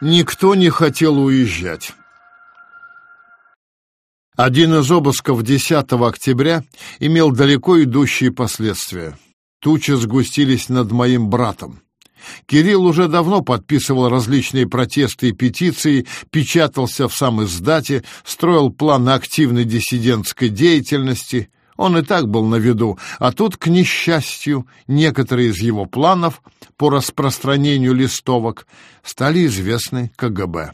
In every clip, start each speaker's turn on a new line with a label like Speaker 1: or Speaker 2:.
Speaker 1: Никто не хотел уезжать. Один из обысков 10 октября имел далеко идущие последствия. Тучи сгустились над моим братом. Кирилл уже давно подписывал различные протесты и петиции, печатался в сам издате, строил планы активной диссидентской деятельности. Он и так был на виду, а тут, к несчастью, некоторые из его планов по распространению листовок стали известны КГБ.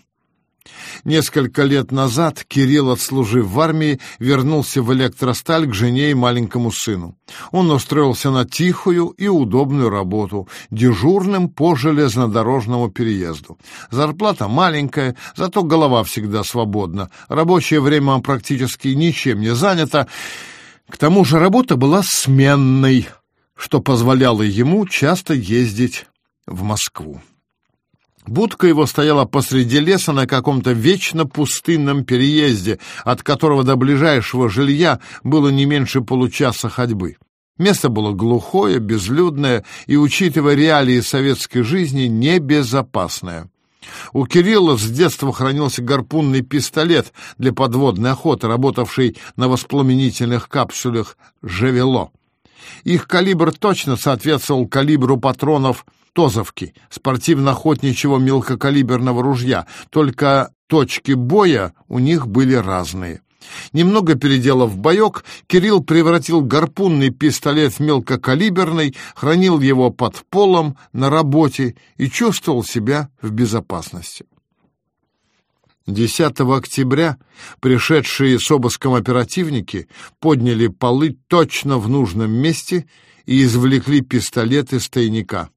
Speaker 1: Несколько лет назад Кирилл, отслужив в армии, вернулся в электросталь к жене и маленькому сыну. Он устроился на тихую и удобную работу, дежурным по железнодорожному переезду. Зарплата маленькая, зато голова всегда свободна. Рабочее время практически ничем не занято. К тому же работа была сменной, что позволяло ему часто ездить в Москву. Будка его стояла посреди леса на каком-то вечно пустынном переезде, от которого до ближайшего жилья было не меньше получаса ходьбы. Место было глухое, безлюдное и, учитывая реалии советской жизни, небезопасное. У Кирилла с детства хранился гарпунный пистолет для подводной охоты, работавший на воспламенительных капсулях «Жевело». Их калибр точно соответствовал калибру патронов Тозовки, спортивно-охотничьего мелкокалиберного ружья, только точки боя у них были разные. Немного переделав боек, Кирилл превратил гарпунный пистолет в мелкокалиберный, хранил его под полом на работе и чувствовал себя в безопасности. 10 октября пришедшие с обыском оперативники подняли полы точно в нужном месте и извлекли пистолет из тайника.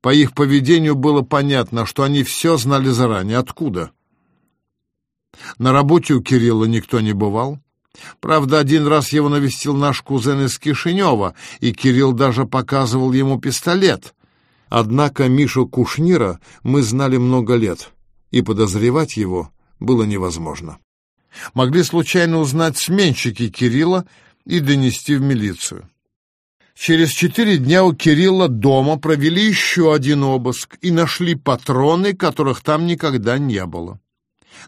Speaker 1: По их поведению было понятно, что они все знали заранее. Откуда? На работе у Кирилла никто не бывал. Правда, один раз его навестил наш кузен из Кишинева, и Кирилл даже показывал ему пистолет. Однако Мишу Кушнира мы знали много лет, и подозревать его было невозможно. Могли случайно узнать сменщики Кирилла и донести в милицию. Через четыре дня у Кирилла дома провели еще один обыск и нашли патроны, которых там никогда не было.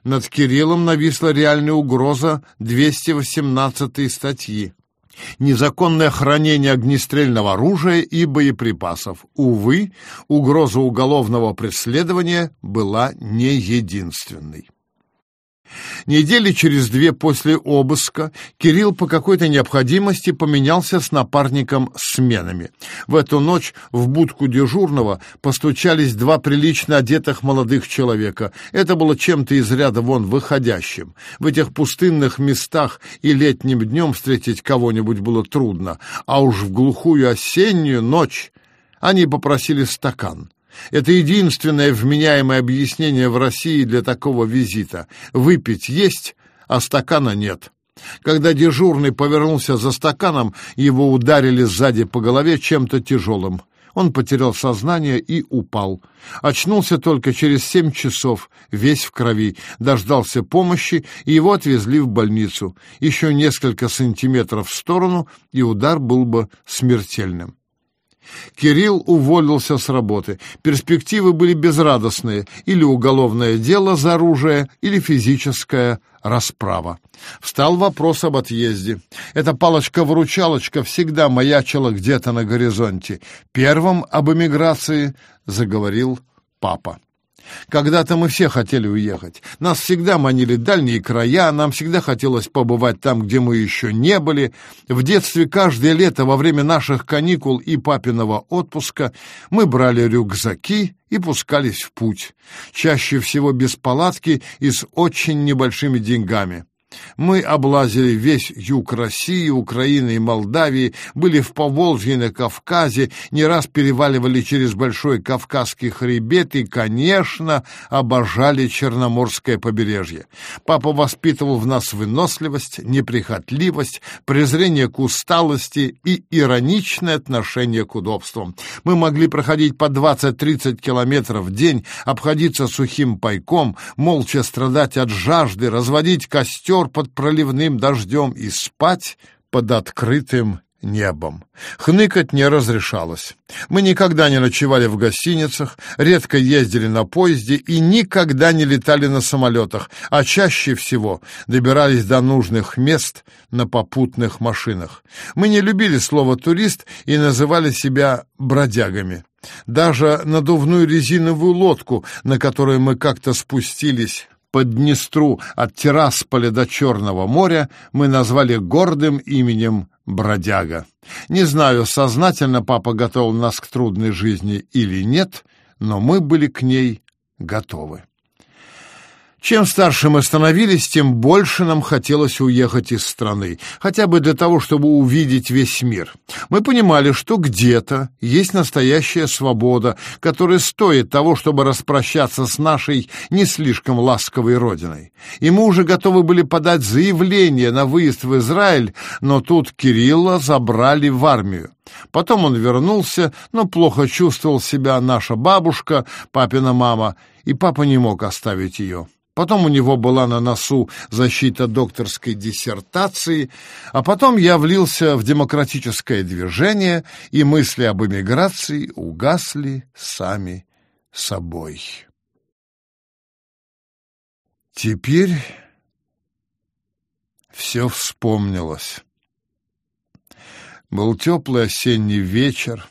Speaker 1: Над Кириллом нависла реальная угроза 218 статьи. Незаконное хранение огнестрельного оружия и боеприпасов. Увы, угроза уголовного преследования была не единственной. Недели через две после обыска Кирилл по какой-то необходимости поменялся с напарником сменами. В эту ночь в будку дежурного постучались два прилично одетых молодых человека. Это было чем-то из ряда вон выходящим. В этих пустынных местах и летним днем встретить кого-нибудь было трудно, а уж в глухую осеннюю ночь они попросили стакан. Это единственное вменяемое объяснение в России для такого визита. Выпить есть, а стакана нет. Когда дежурный повернулся за стаканом, его ударили сзади по голове чем-то тяжелым. Он потерял сознание и упал. Очнулся только через семь часов, весь в крови. Дождался помощи, и его отвезли в больницу. Еще несколько сантиметров в сторону, и удар был бы смертельным. Кирилл уволился с работы. Перспективы были безрадостные. Или уголовное дело за оружие, или физическая расправа. Встал вопрос об отъезде. Эта палочка-выручалочка всегда маячила где-то на горизонте. Первым об эмиграции заговорил папа. Когда-то мы все хотели уехать. Нас всегда манили дальние края, нам всегда хотелось побывать там, где мы еще не были. В детстве каждое лето во время наших каникул и папиного отпуска мы брали рюкзаки и пускались в путь. Чаще всего без палатки и с очень небольшими деньгами. Мы облазили весь юг России, Украины и Молдавии, были в Поволжье на Кавказе, не раз переваливали через Большой Кавказский хребет и, конечно, обожали Черноморское побережье. Папа воспитывал в нас выносливость, неприхотливость, презрение к усталости и ироничное отношение к удобствам. Мы могли проходить по 20-30 километров в день, обходиться сухим пайком, молча страдать от жажды, разводить костер, костер под проливным дождем и спать под открытым небом. Хныкать не разрешалось. Мы никогда не ночевали в гостиницах, редко ездили на поезде и никогда не летали на самолетах, а чаще всего добирались до нужных мест на попутных машинах. Мы не любили слово «турист» и называли себя бродягами. Даже надувную резиновую лодку, на которой мы как-то спустились под Днестру от Тирасполя до Черного моря, мы назвали гордым именем бродяга. Не знаю, сознательно папа готовил нас к трудной жизни или нет, но мы были к ней готовы. Чем старше мы становились, тем больше нам хотелось уехать из страны, хотя бы для того, чтобы увидеть весь мир. Мы понимали, что где-то есть настоящая свобода, которая стоит того, чтобы распрощаться с нашей не слишком ласковой родиной. И мы уже готовы были подать заявление на выезд в Израиль, но тут Кирилла забрали в армию. Потом он вернулся, но плохо чувствовал себя наша бабушка, папина мама, и папа не мог оставить ее. Потом у него была на носу защита докторской диссертации, а потом я влился в демократическое движение, и мысли об эмиграции угасли сами собой. Теперь все вспомнилось. Был теплый осенний вечер,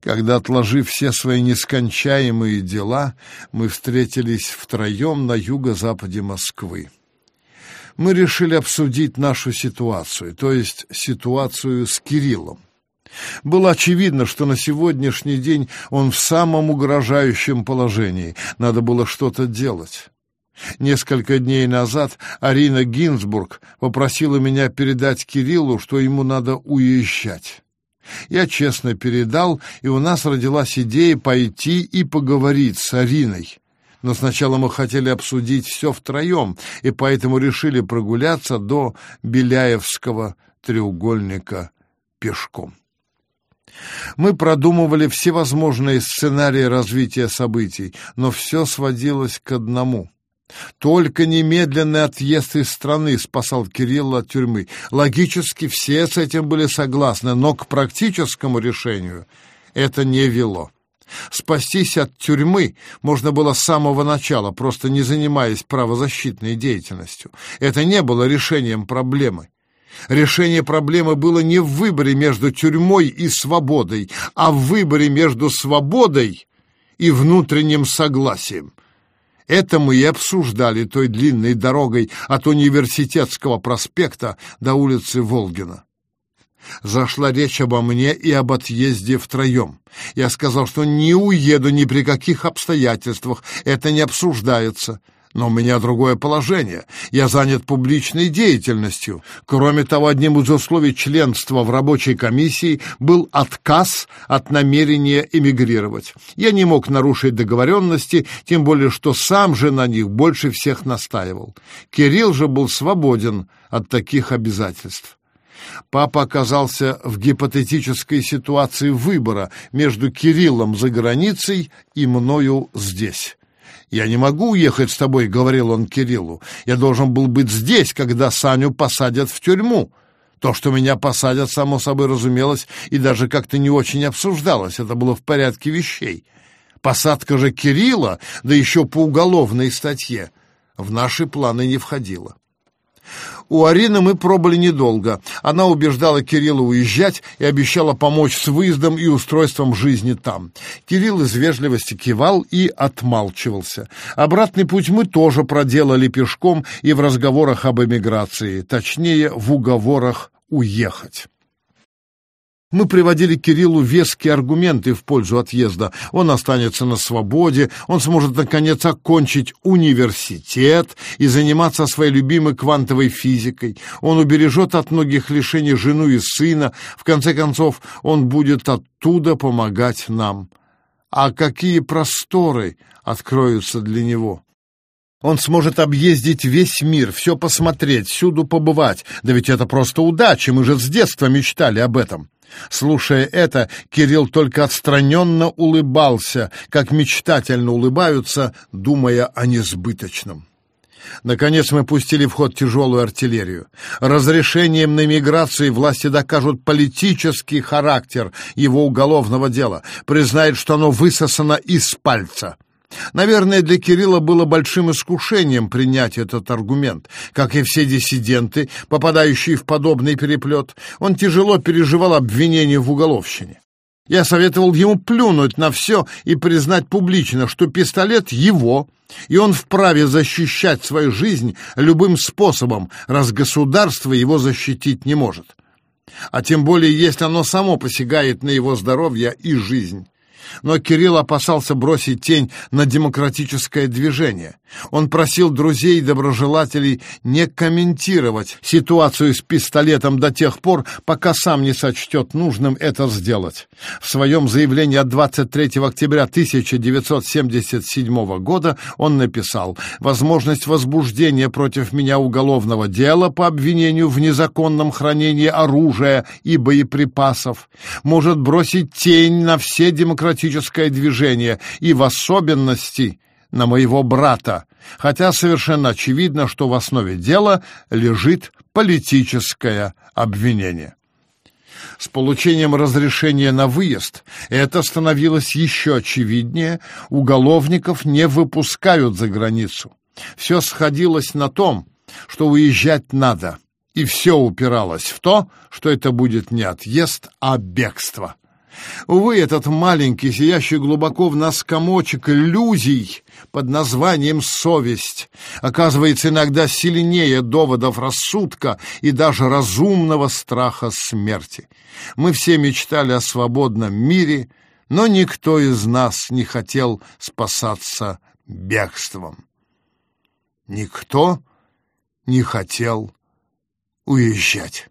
Speaker 1: когда, отложив все свои нескончаемые дела, мы встретились втроем на юго-западе Москвы. Мы решили обсудить нашу ситуацию, то есть ситуацию с Кириллом. Было очевидно, что на сегодняшний день он в самом угрожающем положении. Надо было что-то делать. Несколько дней назад Арина Гинзбург попросила меня передать Кириллу, что ему надо уезжать. Я честно передал, и у нас родилась идея пойти и поговорить с Ариной. Но сначала мы хотели обсудить все втроем, и поэтому решили прогуляться до Беляевского треугольника пешком. Мы продумывали всевозможные сценарии развития событий, но все сводилось к одному — только немедленный отъезд из страны спасал Кирилла от тюрьмы. Логически все с этим были согласны, но к практическому решению это не вело. Спастись от тюрьмы можно было с самого начала, просто не занимаясь правозащитной деятельностью. Это не было решением проблемы. Решение проблемы было не в выборе между тюрьмой и свободой, а в выборе между свободой и внутренним согласием. Это мы и обсуждали той длинной дорогой от университетского проспекта до улицы Волгина. Зашла речь обо мне и об отъезде втроем. Я сказал, что не уеду ни при каких обстоятельствах, это не обсуждается. Но у меня другое положение. Я занят публичной деятельностью. Кроме того, одним из условий членства в рабочей комиссии был отказ от намерения эмигрировать. Я не мог нарушить договоренности, тем более, что сам же на них больше всех настаивал. Кирилл же был свободен от таких обязательств. Папа оказался в гипотетической ситуации выбора между Кириллом за границей и мною здесь. «Я не могу уехать с тобой», — говорил он Кириллу. «Я должен был быть здесь, когда Саню посадят в тюрьму». То, что меня посадят, само собой разумелось, и даже как-то не очень обсуждалось. Это было в порядке вещей. Посадка же Кирилла, да еще по уголовной статье, в наши планы не входила. У Арины мы пробыли недолго. Она убеждала Кирилла уезжать и обещала помочь с выездом и устройством жизни там. Кирилл из вежливости кивал и отмалчивался. Обратный путь мы тоже проделали пешком и в разговорах об эмиграции, точнее, в уговорах уехать. Мы приводили Кириллу веские аргументы в пользу отъезда. Он останется на свободе, он сможет, наконец, окончить университет и заниматься своей любимой квантовой физикой. Он убережет от многих лишений жену и сына. В конце концов, он будет оттуда помогать нам. А какие просторы откроются для него! Он сможет объездить весь мир, все посмотреть, всюду побывать. Да ведь это просто удача, мы же с детства мечтали об этом. Слушая это, Кирилл только отстраненно улыбался, как мечтательно улыбаются, думая о несбыточном. Наконец мы пустили в ход тяжелую артиллерию. Разрешением на миграцию власти докажут политический характер его уголовного дела, признают, что оно высосано из пальца. Наверное, для Кирилла было большим искушением принять этот аргумент. Как и все диссиденты, попадающие в подобный переплет, он тяжело переживал обвинение в уголовщине. Я советовал ему плюнуть на все и признать публично, что пистолет его, и он вправе защищать свою жизнь любым способом, раз государство его защитить не может. А тем более, если оно само посягает на его здоровье и жизнь. Но Кирилл опасался бросить тень на демократическое движение. Он просил друзей и доброжелателей не комментировать ситуацию с пистолетом до тех пор, пока сам не сочтет нужным это сделать. В своем заявлении от 23 октября 1977 года он написал «Возможность возбуждения против меня уголовного дела по обвинению в незаконном хранении оружия и боеприпасов может бросить тень на все демократическое движение и в особенности на моего брата, хотя совершенно очевидно, что в основе дела лежит политическое обвинение. С получением разрешения на выезд это становилось еще очевиднее, уголовников не выпускают за границу. Все сходилось на том, что уезжать надо, и все упиралось в то, что это будет не отъезд, а бегство. Увы, этот маленький, сидящий глубоко в нас комочек иллюзий под названием «совесть» оказывается иногда сильнее доводов рассудка и даже разумного страха смерти. Мы все мечтали о свободном мире, но никто из нас не хотел спасаться бегством. Никто не хотел уезжать.